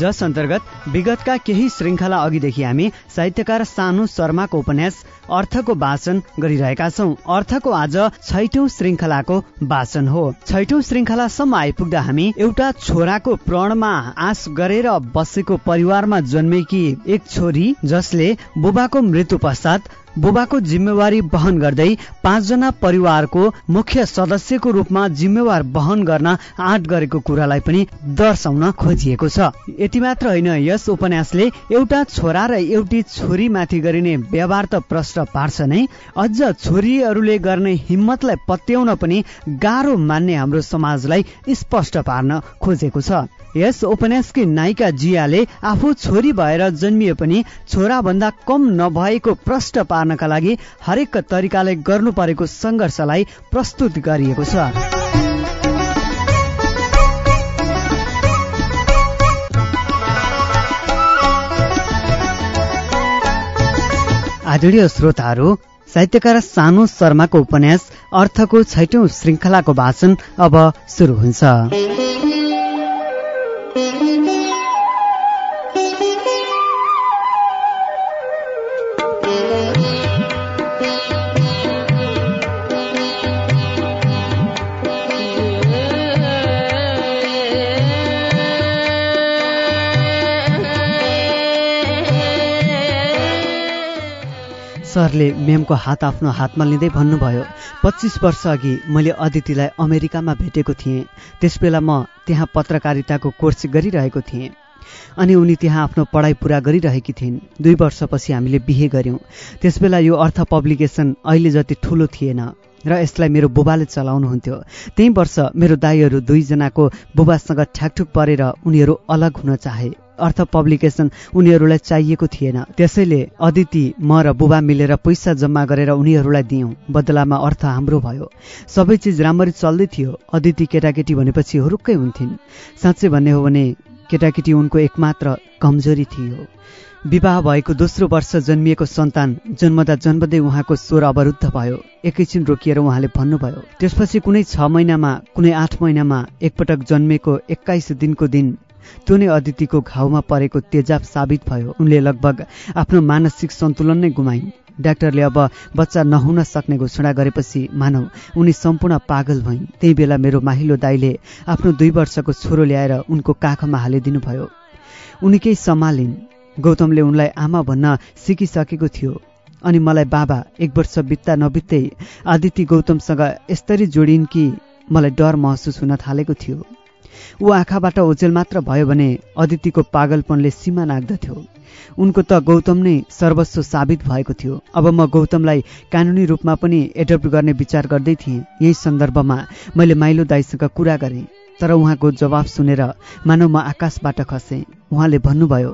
जस अन्तर्गत विगतका केही श्रृङ्खला अघिदेखि हामी साहित्यकार सानु शर्माको उपन्यास अर्थको वाचन गरिरहेका छौं। अर्थको आज छैटौं श्रृङ्खलाको वाचन हो। छैटौं श्रृङ्खलासम्म आइपुग्दा हामी एउटा छोराको प्रणमा आश गरेर बसेको परिवारमा जन्मेकी एक छोरी जसले बुबाको मृत्यु पश्चात बुबाको जिम्मेवारी वहन गर्दै पाँचजना परिवारको मुख्य सदस्यको रूपमा जिम्मेवार वहन गर्न आँट गरेको कुरालाई पनि दर्शाउन खोजिएको छ। यति मात्र होइन यस उपन्यासले एउटा छोरा र एउटी छोरीमाथि गरिने व्यवहार त प्रश्न पार्छ नै। अझ छोरीहरूले गर्ने हिम्मतलाई पत्याउन पनि गाह्रो मान्ने हाम्रो समाजलाई स्पष्ट पार्न खोजेको छ। यस उपन्यासकी नायिका जियाले आफू छोरी भएर जन्मिए पनि छोरा भन्दा कम नभएको प्रश्न पार्नका लागि हरेक तरिकाले गर्नु परेको सङ्घर्षलाई प्रस्तुत गरिएको छ। आदरणीय श्रोताहरू साहित्यकार सानु शर्माको उपन्यास अर्थको छैटौं श्रृङ्खलाको वाचन अब सुरु हुन्छ। सरले मेमको हात आफ्नो हातमा लिँदै भन्नुभयो पच्चिस वर्ष अघि मैले अदितिलाई अमेरिकामा भेटेको थिएँ। त्यसबेला म त्यहाँ पत्रकारिताको कोर्स गरिरहेको थिएँ। अनि उनी त्यहाँ आफ्नो पढाइ पुरा गरिरहेकी थिइन्। दुई वर्षपछि हामीले बिहे गर्यौँ त्यसबेला यो अर्थ पब्लिकेसन अहिले जति ठुलो थिएन र यसलाई मेरो बुबाले चलाउनुहुन्थ्यो। त्यही वर्ष मेरो दाईहरू दुईजनाको बुबासँग ठ्याकठुक परेर उनीहरू अलग हुन चाहे। अर्थ पब्लिकेसन उनीहरूलाई चाहिएको थिएन। त्यसैले अदिति म र बुबा मिलेर पैसा जम्मा गरेर उनीहरूलाई दियौँ। बदलामा अर्थ हाम्रो भयो। सबै चिज राम्ररी चल्दै थियो। अदिति केटाकेटी भनेपछि हुरुक्कै हुन्थिन्। साँच्चै भन्ने हो भने केटाकेटी उनको एकमात्र कमजोरी थियो। विवाह भएको दोस्रो वर्ष जन्मिएको सन्तान जन्मदा जन्मदै उहाँको स्वर अवरुद्ध भयो। एकैछिन रोकिएर उहाँले भन्नुभयो त्यसपछि कुनै छ महिनामा कुनै आठ महिनामा एकपटक जन्मेको एक्काइस दिनको दिन त्यो नै अदितिको घाउमा परेको तेजाब साबित भयो। उनले लगभग आफ्नो मानसिक सन्तुलन नै गुमाइन्। डाक्टरले अब बच्चा नहुन सक्ने घोषणा गरेपछि मानव उनी सम्पूर्ण पागल भइन्। त्यही बेला मेरो माहिलो दाईले आफ्नो दुई वर्षको छोरो ल्याएर उनको काखमा हालिदिनु भयो उनी केही सम्हालिन्। गौतमले उनलाई आमा भन्न सिकिसकेको थियो। अनि मलाई बाबा एक वर्ष बित्दा नबित्दै आदित्य गौतमसँग यस्तरी जोडिन् कि मलाई डर महसुस हुन थालेको थियो। ऊ आँखाबाट ओजेल मात्र भयो भने अदितिको पागलपनले सीमा नाग्दथ्यो। उनको त गौतम नै सर्वस्व साबित भएको थियो। अब म गौतमलाई कानुनी रूपमा पनि एडप्ट गर्ने विचार गर्दै थिएँ। यही सन्दर्भमा मैले माइलो दाईसँग कुरा गरेँ। तर उहाँको जवाब सुनेर मानव म आकाशबाट खसेँ। उहाँले भन्नुभयो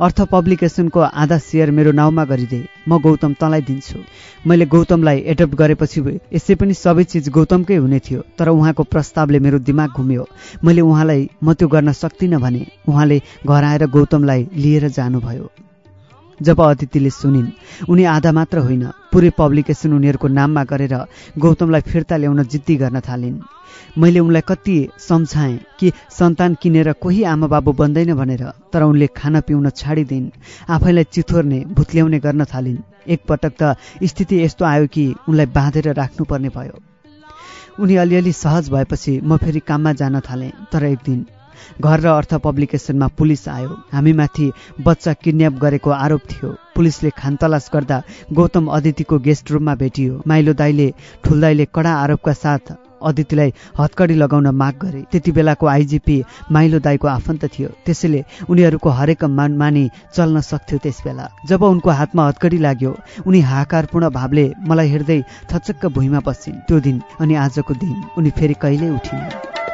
अर्थ पब्लिकेसनको आधा सेयर मेरो नाउँमा गरिदे। म गौतम तँलाई दिन्छु। मैले गौतमलाई एडप्ट गरेपछि यसै पनि सबै चिज गौतमकै हुने थियो तर उहाँको प्रस्तावले मेरो दिमाग घुम्यो। मैले उहाँलाई म त्यो गर्न सक्दिनँ भने उहाँले घर आएर गौतमलाई लिएर जानुभयो। जब अतिथिले सुनिन् उनी आधा मात्र होइन पुरै पब्लिकेसन उनीहरूको नाममा गरेर गौतमलाई फिर्ता ल्याउन जिद्दी गर्न थालिन्। मैले उनलाई कति सम्झाएँ कि सन्तान किनेर कोही आमा बाबु बन्दैन भनेर तर उनले खान पिउन छाडिदिन् आफैलाई चिथोर्ने भुत्ल्याउने गर्न थालिन्। एकपटक त स्थिति यस्तो आयो कि उनलाई बाँधेर राख्नुपर्ने भयो। उनी अलिअलि सहज भएपछि म फेरि काममा जान थालेँ तर एक दिन घर र अर्थ पब्लिकेसनमा पुलिस आयो। हामीमाथि बच्चा किडन्याप गरेको आरोप थियो। पुलिसले खानतलास गर्दा गौतम अदितिको गेस्ट रुममा भेटियो। माइलो दाईले ठुलदाईले कडा आरोपका साथ अदितिलाई हत्कडी लगाउन माग गरे। त्यति बेलाको आइजिपी माइलो दाईको आफन्त थियो। त्यसैले उनीहरूको हरेक मान मानी चल्न सक्थ्यो त्यस बेला जब उनको हातमा हत्कडी लाग्यो उनी हाहाकारपूर्ण भावले मलाई हेर्दै थचक्क भुइँमा बसिन् त्यो दिन अनि आजको दिन उनी फेरि कहिल्यै उठिन्।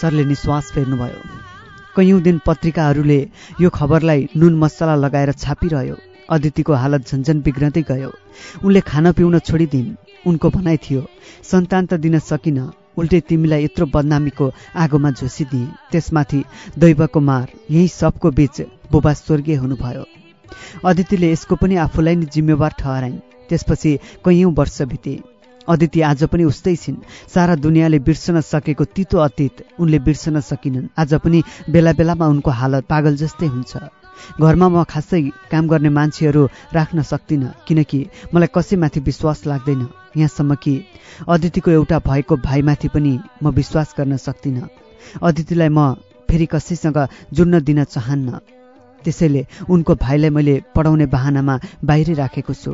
सरले निश्वास फेर्नुभयो। कैयौँ दिन पत्रिकाहरूले यो खबरलाई नुन मसला लगाएर छापिरह्यो। अदितिको हालत झन्झन बिग्रँदै गयो। उनले खान पिउन छोडिदिन्। उनको भनाइ थियो सन्तान त दिन सकिन। उल्टे तिमीलाई यत्रो बदनामीको आगोमा झुसिदिए। त्यसमाथि दैवको मार यही सबको बीच बुबा स्वर्गीय हुनुभयो। अदितिले यसको पनि आफूलाई नै जिम्मेवार ठहराइन्। त्यसपछि कैयौँ वर्ष बिते। अदिति आज पनि उस्तै छिन्। सारा दुनियाँले बिर्सन सकेको तितो अतीत उनले बिर्सन सकिनन्। आज पनि बेला बेलामा उनको हालत पागल जस्तै हुन्छ। घरमा म खासै काम गर्ने मान्छेहरू राख्न सक्दिनँ किनकि मलाई कसैमाथि विश्वास लाग्दैन। यहाँसम्म कि अदितिको एउटा भएको भाइमाथि पनि म विश्वास गर्न सक्दिनँ। अदितिलाई म फेरि कसैसँग जुड्न दिन चाहन्न। त्यसैले उनको भाइलाई मैले पढाउने बाहनामा बाहिरै राखेको छु।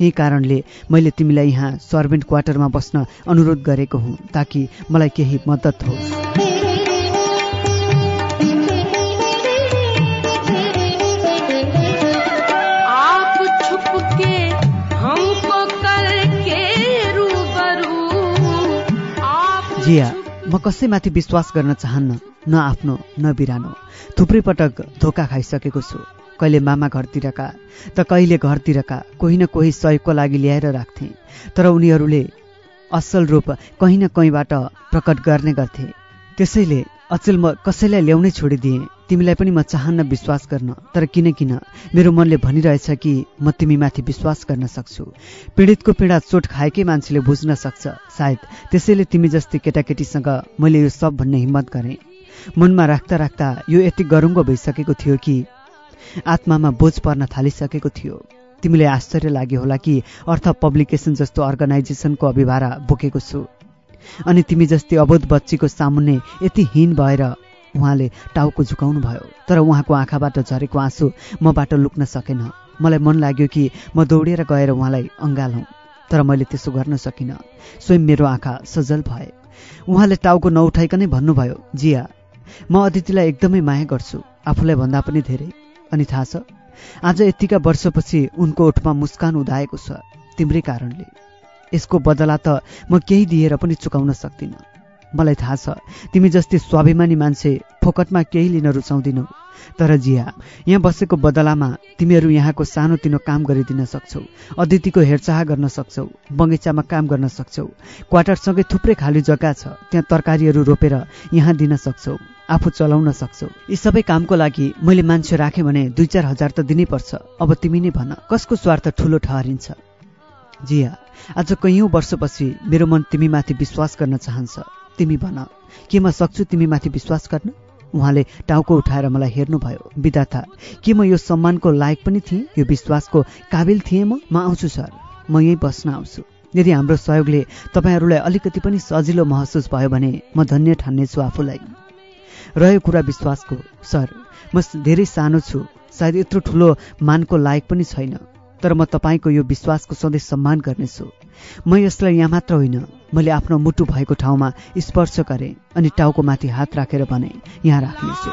यही कारणले मैले तिमीलाई यहाँ सर्भेन्ट क्वार्टरमा बस्न अनुरोध गरेको हुँ ताकि मलाई केही मद्दत होस्। जिया म कसैमाथि विश्वास गर्न चाहन्न न आफ्नो न बिरानो। थुप्रै पटक धोका खाइसकेको छु। कहिले मामा घरतिरका त कहिले घरतिरका कोही न कोही सहयोगको लागि ल्याएर राख्थे। तर उनीहरूले असल रूप कहीँ न कहीँबाट प्रकट गर्ने गर्थे। त्यसैले अचेल म कसैलाई ल्याउनै छोडिदिएँ। तिमीलाई पनि म चाहन्न विश्वास गर्न तर किन किन? मेरो मनले भनिरहेछ कि म तिमीमाथि विश्वास गर्न सक्छु। पीडितको पीडा चोट खाएकै मान्छेले बुझ्न सक्छ। सायद त्यसैले तिमी जस्तै केटाकेटीसँग मैले यो सब भन्ने हिम्मत गरेँ। मनमा राख्दा राख्दा यो यति गरुङ्गो भइसकेको थियो कि आत्मामा बोझ पर्न थालिसकेको थियो। तिमीले आश्चर्य लाग्यो होला कि अर्थ पब्लिकेसन जस्तो अर्गनाइजेसनको अभिभारा बोकेको छु। अनि तिमी जस्तै अबोध बच्चीको सामुन्ने यति हीन भएर उहाँले टाउको झुकाउनु भयो। तर उहाँको आँखाबाट झरेको आँसु मबाट लुक्न सकेन। मलाई मन लाग्यो कि म दौडेर गएर उहाँलाई अँगालौँ तर मैले त्यसो गर्न सकिनँ। स्वयं मेरो आँखा सजल भए। उहाँले टाउको नउठाइकनै भन्नुभयो जिया म अदितिलाई एकदमै माया गर्छु। आफूलाई भन्दा पनि धेरै। अनि थाहा छ आज यतिका वर्षपछि उनको ओठमा मुस्कान उदाएको छ तिम्रै कारणले। यसको बदला त म केही दिएर पनि चुकाउन सक्दिनँ। मलाई थाहा छ तिमी जस्तै स्वाभिमानी मान्छे फोकटमा केही लिन रुचाउँदिनौ तर जिया यहाँ बसेको बदलामा तिमीहरू यहाँको सानोतिनो काम गरिदिन सक्छौ अदितिको हेरचाह गर्न सक्छौ बगैँचामा काम गर्न सक्छौ। क्वार्टरसँगै थुप्रै खाली जग्गा छ त्यहाँ तरकारीहरू रोपेर यहाँ दिन सक्छौ आफू चलाउन सक्छौ। यी सबै कामको लागि मैले मान्छे राखेँ भने दुई चार हजार त दिनै पर्छ अब तिमी नै भन कसको स्वार्थ ठुलो ठहरिन्छ? जिया आज कैयौँ वर्षपछि मेरो मन तिमीमाथि विश्वास गर्न चाहन्छ। तिमी भन। के म सक्छु तिमीमाथि विश्वास गर्न? उहाँले टाउको उठाएर मलाई हेर्नुभयो। विधाता के म यो सम्मानको लायक पनि थिएँ? यो विश्वासको काबिल थिएँ म? म आउँछु सर। म यहीँ बस्न आउँछु। यदि हाम्रो सहयोगले तपाईँहरूलाई अलिकति पनि सजिलो महसुस भयो भने म धन्य ठान्नेछु आफूलाई। रह्यो कुरा विश्वासको। सर म धेरै सानो छु। सायद यत्रो ठुलो मानको लायक पनि छैन। तर म तपाईँको यो विश्वासको सधैँ सम्मान गर्नेछु। म यसलाई यहाँ मात्र होइन मैले आफ्नो मुटु भएको ठाउँमा स्पर्श गरेँ अनि टाउको माथि हात राखेर भने यहाँ राख्नेछु।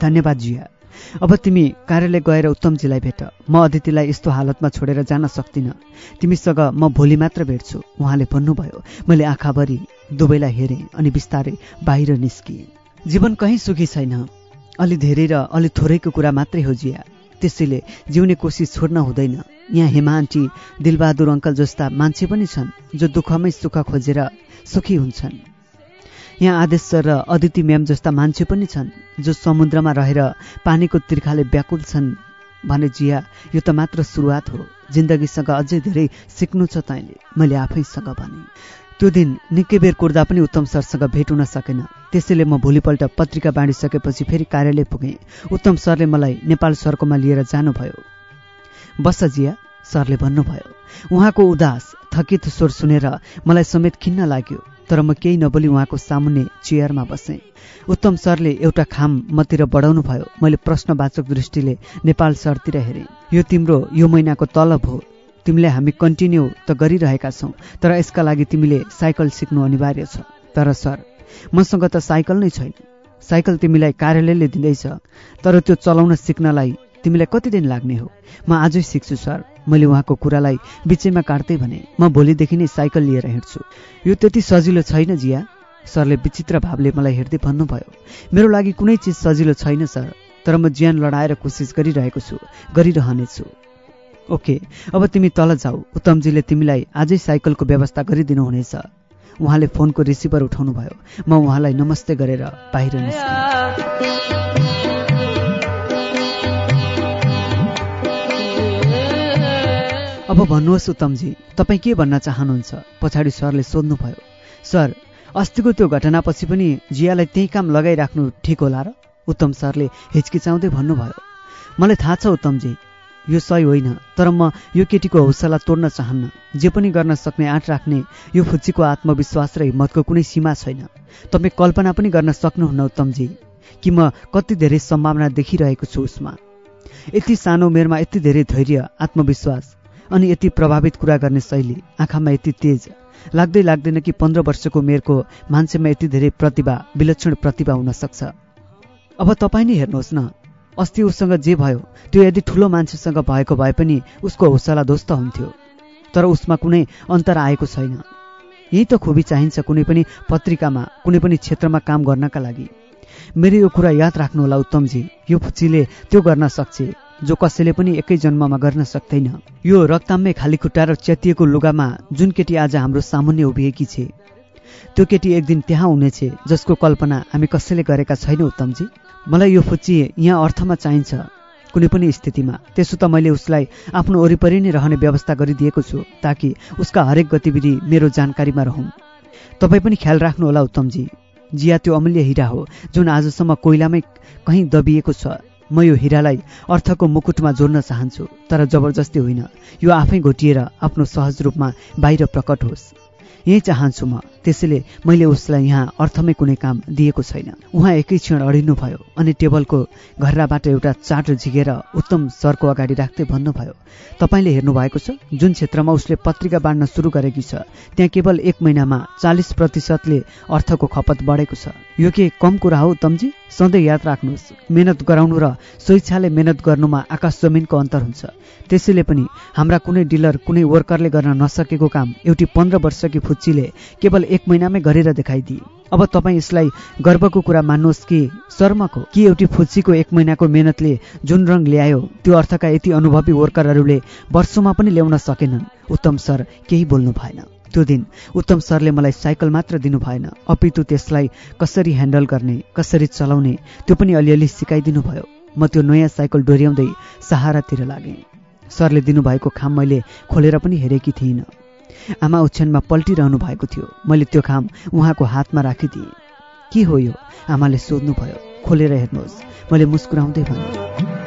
धन्यवाद जिया। अब तिमी कार्यालय गएर उत्तमजीलाई भेट। म अदितिलाई यस्तो हालतमा छोडेर जान सक्दिनँ। तिमीसँग म भोलि मात्र भेट्छु उहाँले भन्नुभयो। मैले आँखाभरि दुवैलाई हेरेँ अनि बिस्तारै बाहिर निस्किएँ। जीवन कहीँ सुखी छैन। अलि धेरै र अलि थोरैको कुरा मात्रै हो जिया। त्यसैले जिउने कोसिस छोड्न हुँदैन। यहाँ हेमा आन्टी दिलबहादुर अङ्कल जस्ता मान्छे पनि छन् जो दुःखमै सुख खोजेर सुखी हुन्छन्। यहाँ आदेश सर र अदिति म्याम जस्ता मान्छे पनि छन् जो समुद्रमा रहेर पानीको तिर्खाले व्याकुल छन् भने जिया यो त मात्र सुरुवात हो। जिन्दगीसँग अझै धेरै सिक्नु छ तैँले मैले आफैसँग भने। त्यो दिन निकै बेर कुर्दा पनि उत्तम सरसँग भेट हुन सकेन। त्यसैले म भोलिपल्ट पत्रिका बाँडिसकेपछि फेरि कार्यालय पुगेँ। उत्तम सरले मलाई नेपाल सरकोमा लिएर जानुभयो। बस जिया सरले भन्नुभयो उहाँको उदास थकित स्वर सुनेर मलाई समेत खिन्न लाग्यो। तर म केही नबोली उहाँको सामुन्ने चेयरमा बसेँ। उत्तम सरले एउटा खाम मतिर बढाउनु भयो मैले प्रश्नवाचक दृष्टिले नेपाल सरतिर हेरेँ। यो तिम्रो यो महिनाको तलब हो। तिमीले हामी कन्टिन्यू त गरिरहेका छौँ तर यसका लागि तिमीले साइकल सिक्नु अनिवार्य छ। तर सर मसँग त साइकल नै छैन। साइकल तिमीलाई कार्यालयले दिँदैछ तर त्यो चलाउन सिक्नलाई तिमीलाई कति दिन लाग्ने हो? म आजै सिक्छु सर। मैले उहाँको कुरालाई बिचैमा काट्दै भने म भोलिदेखि नै साइकल लिएर हिँड्छु। यो त्यति सजिलो छैन जिया। सरले विचित्र भावले मलाई हेर्दै भन्नुभयो मेरो लागि कुनै चिज सजिलो छैन सर तर म ज्यान लडाएर कोसिस गरिरहेको छु गरिरहनेछु। ओके अब तिमी तल जाऊ। उत्तमजीले तिमीलाई आजै साइकलको व्यवस्था गरिदिनु हुनेछ उहाँले फोनको रिसिभर उठाउनु भयो म उहाँलाई नमस्ते गरेर बाहिर निस्केँ। अब भन्नुहोस् उत्तमजी तपाईँ के भन्न चाहनुहुन्छ? पछाडि सरले सोध्नुभयो सर अस्तिको त्यो घटनापछि पनि जियालाई त्यही काम लगाइराख्नु ठिक होला र? उत्तम सरले हिचकिचाउँदै भन्नुभयो मलाई थाहा छ उत्तमजी यो सही होइन तर म यो केटीको हौसला तोड्न चाहन्न। जे पनि गर्न सक्ने आँट राख्ने यो फुच्चीको आत्मविश्वास र हिम्मतको कुनै सीमा छैन। तपाईँ कल्पना पनि गर्न सक्नुहुन्न उत्तमजी कि म कति धेरै सम्भावना देखिरहेको छु उसमा। यति सानो उमेरमा यति धेरै धैर्य आत्मविश्वास अनि यति प्रभावित कुरा गर्ने शैली आँखामा यति तेज। लाग्दै लाग्दैन कि पन्ध्र वर्षको उमेरको मान्छेमा यति धेरै प्रतिभा विलक्षण प्रतिभा हुन सक्छ। अब तपाईँ नै हेर्नुहोस् न अस्ति उसँग जे भयो त्यो यदि ठुलो मान्छेसँग भएको भए पनि उसको हौसला ध्वस्त हुन्थ्यो। तर उसमा कुनै अन्तर आएको छैन। यही त खुबी चाहिन्छ कुनै पनि पत्रिकामा कुनै पनि क्षेत्रमा काम गर्नका लागि। मेरो यो कुरा याद राख्नुहोला उत्तमजी। यो फुच्चीले त्यो गर्न सक्छ। जो कसैले पनि एकै जन्ममा गर्न सक्दैन। यो रक्ताम्मै खाली खुट्टा र च्यातिएको लुगामा जुन केटी आज हाम्रो सामुन्य उभिएकी छे त्यो केटी एक दिन त्यहाँ हुनेछ जसको कल्पना हामी कसैले गरेका छैनौँ उत्तमजी। मलाई यो फुच्ची यहाँ अर्थमा चाहिन्छ कुनै पनि स्थितिमा। त्यसो त मैले उसलाई आफ्नो वरिपरि नै रहने व्यवस्था गरिदिएको छु ताकि उसका हरेक गतिविधि मेरो जानकारीमा रहन्। तपाईँ पनि ख्याल राख्नुहोला उत्तमजी। जिया त्यो अमूल्य हिरा हो जुन आजसम्म कोइलामै कहीँ दबिएको छ। म यो हिरालाई अर्थको मुकुटमा जोड्न चाहन्छु तर जबरजस्ती होइन। यो आफै घोटिएर आफ्नो सहज रूपमा बाहिर प्रकट होस्। यही चाहन्छु म। त्यसैले मैले उसलाई यहाँ अर्थमै कुनै काम दिएको छैन। उहाँ एकै क्षण अडिनुभयो अनि टेबलको घर्राबाट एउटा चाटो झिकेर उत्तम सरको अगाडि राख्दै भन्नुभयो तपाईँले हेर्नुभएको छ जुन क्षेत्रमा उसले पत्रिका बाँड्न सुरु गरेकी छ त्यहाँ केवल एक महिनामा चालिस प्रतिशतले अर्थको खपत बढेको छ। यो के कम कुरा हो तम्जी सधैँ याद राख्नुहोस् मेहनत गराउनु र स्वेच्छाले मेहनत गर्नुमा आकाश जमिनको अन्तर हुन्छ। त्यसैले पनि हाम्रा कुनै डिलर कुनै वर्करले गर्न नसकेको काम एउटी पन्ध्र वर्षकी फुच्चीले केवल एक महिनामै गरेर देखाइदिए। अब तपाईँ यसलाई गर्वको कुरा मान्नुहोस् कि शर्मको। कि एउटी फुच्चीको एक महिनाको मेहनतले जुन रङ ल्यायो त्यो अर्थका यति अनुभवी वर्करहरूले वर्षौँमा पनि ल्याउन सकेनन्। उत्तम सर केही बोल्नु भएन। त्यो दिन उत्तम सरले मलाई साइकल मात्र दिनु भएन। अपितु त्यसलाई कसरी ह्यान्डल गर्ने कसरी चलाउने त्यो पनि अलिअलि सिकाइदिनु भयो। म त्यो नयाँ साइकल डोर्याउँदै सहारातिर लागेँ। सरले दिनुभएको खाम मैले खोलेर पनि हेरेकी थिइनँ। आमा ओछ्यानमा पल्टिरहनु भएको थियो। मैले त्यो खाम उहाँको हातमा राखिदिएँ। के हो यो? आमाले सोध्नुभयो। खोलेर हेर्नुहोस्। मैले मुस्कुराउँदै भने।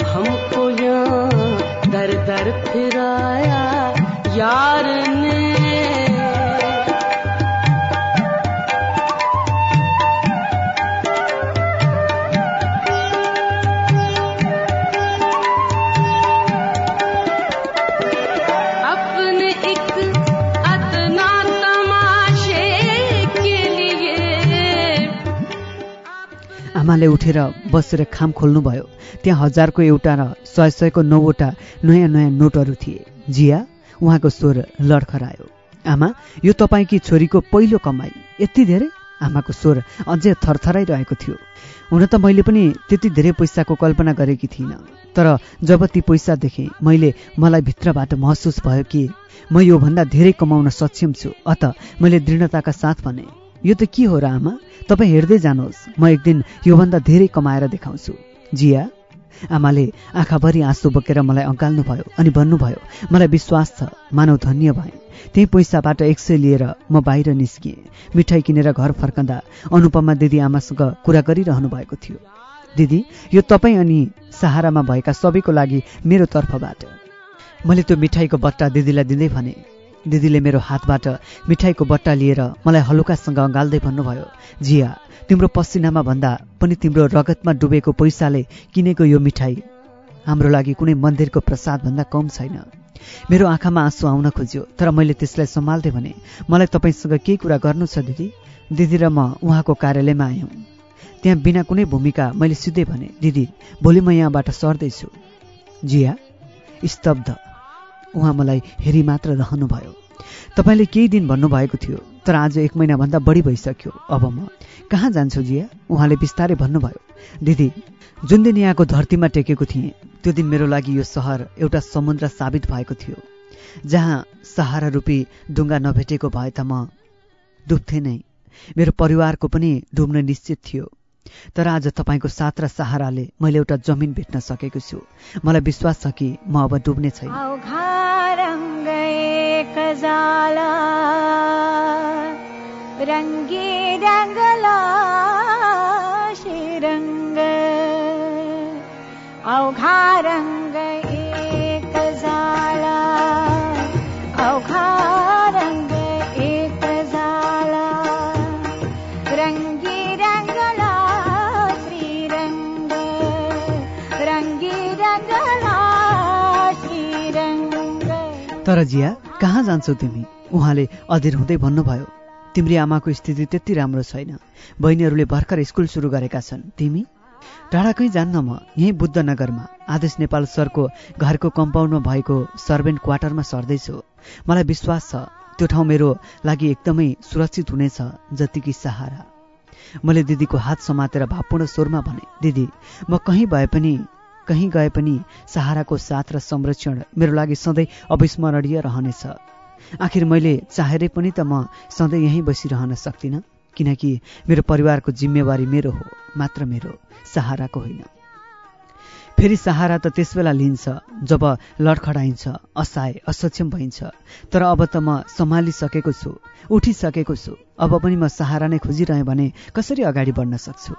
आमाले उठेर बसेर खाम खोल्नुभयो त्यहाँ हजारको एउटा र सय सयको नौवटा नयाँ नयाँ नोटहरू थिए। जिया उहाँको स्वर लडखरायो। आमा यो तपाईँकी छोरीको पहिलो कमाई। यति धेरै? आमाको स्वर अझै थरथराइरहेको थियो। हुन त मैले पनि त्यति धेरै पैसाको कल्पना गरेकी थिइनँ। तर जब ती पैसा देखेँ मैले मलाई भित्रबाट महसुस भयो कि म योभन्दा धेरै कमाउन सक्षम छु। अत मैले दृढताका साथ भने यो त के हो र आमा तपाईँ हेर्दै जानुहोस्। म एक दिन योभन्दा धेरै कमाएर देखाउँछु। जिया आमाले आँखाभरि आँसु बोकेर मलाई अँगाल्नुभयो अनि भन्नुभयो मलाई विश्वास छ मानव धन्य भए। त्यही पैसाबाट एक सय लिएर म बाहिर निस्किएँ। मिठाई किनेर घर फर्कँदा अनुपमा दिदी आमासँग कुरा गरिरहनु भएको थियो। दिदी यो तपाईँ अनि सहारामा भएका सबैको लागि मेरो तर्फबाट। मैले त्यो मिठाईको बट्टा दिदीलाई दिँदै भने। दिदीले मेरो हातबाट मिठाईको बट्टा लिएर मलाई हलुकासँग अँगाल्दै भन्नुभयो जिया तिम्रो पसिनामा भन्दा पनि तिम्रो रगतमा डुबेको पैसाले किनेको यो मिठाई हाम्रो लागि कुनै मन्दिरको प्रसादभन्दा कम छैन। मेरो आँखामा आँसु आउन खोज्यो तर मैले त्यसलाई सम्हाल्दै भने मलाई तपाईँसँग केही कुरा गर्नु छ दिदी? दिदी र म उहाँको कार्यालयमा आयौँ। त्यहाँ बिना कुनै भूमिका मैले सिधै भने दिदी भोलि म यहाँबाट सर्दैछु। जिया स्तब्ध। उहाँ मलाई हेरी मात्र रहनुभयो। तपाईँले केही दिन भन्नुभएको थियो तर आज एक महिनाभन्दा बढी भइसक्यो। अब म कहाँ जान्छु जिया? उहाँले बिस्तारै भन्नुभयो। दिदी जुन दिन यहाँको धरतीमा टेकेको थिएँ त्यो दिन मेरो लागि यो सहर एउटा समुद्र साबित भएको थियो। जहाँ सहारा रूपी डुङ्गा नभेटेको भए त म डुब्थे नै। मेरो परिवारको पनि डुब्न निश्चित थियो। तर आज तपाईँको साथ र सहाराले मैले एउटा जमिन भेट्न सकेको छु। मलाई विश्वास छ कि म अब डुब्ने छैन। रंगला रंग अवघा रंग एक झाला अवघा श्रीरंग रंगी रंगला श्रीरंग. तर जिया कहाँ जान्छौ तिमी? उहाँले अधीर हुँदै भन्नुभयो। तिम्री आमाको स्थिति त्यति राम्रो छैन। बहिनीहरूले भर्खर स्कुल सुरु गरेका छन्। तिमी? टाढा कहीँ जान्न म। यहीँ बुद्धनगरमा। आदेश नेपाल सरको घरको कम्पाउन्डमा भएको सर्भेन्ट क्वार्टरमा सर्दैछु। मलाई विश्वास छ त्यो ठाउँ मेरो लागि एकदमै सुरक्षित हुनेछ जतिकी सहारा। मैले दिदीको हात समातेर भावपूर्ण स्वरमा भने दिदी म कहीँ भए पनि कहीँ गए पनि सहाराको साथ र संरक्षण मेरो लागि सधैँ अविस्मरणीय रहनेछ। आखिर मैले चाहेरै पनि त म सधैँ यहीँ बसिरहन सक्दिनँ किनकि मेरो परिवारको जिम्मेवारी मेरो हो मात्र मेरो सहाराको होइन। फेरि सहारा त त्यसबेला लिन्छ जब लडखडाइन्छ असहाय असक्षम भइन्छ। तर अब त म सम्हालिसकेको छु उठिसकेको छु। अब पनि म सहारा नै खोजिरहेँ भने कसरी अगाडि बढ्न सक्छु?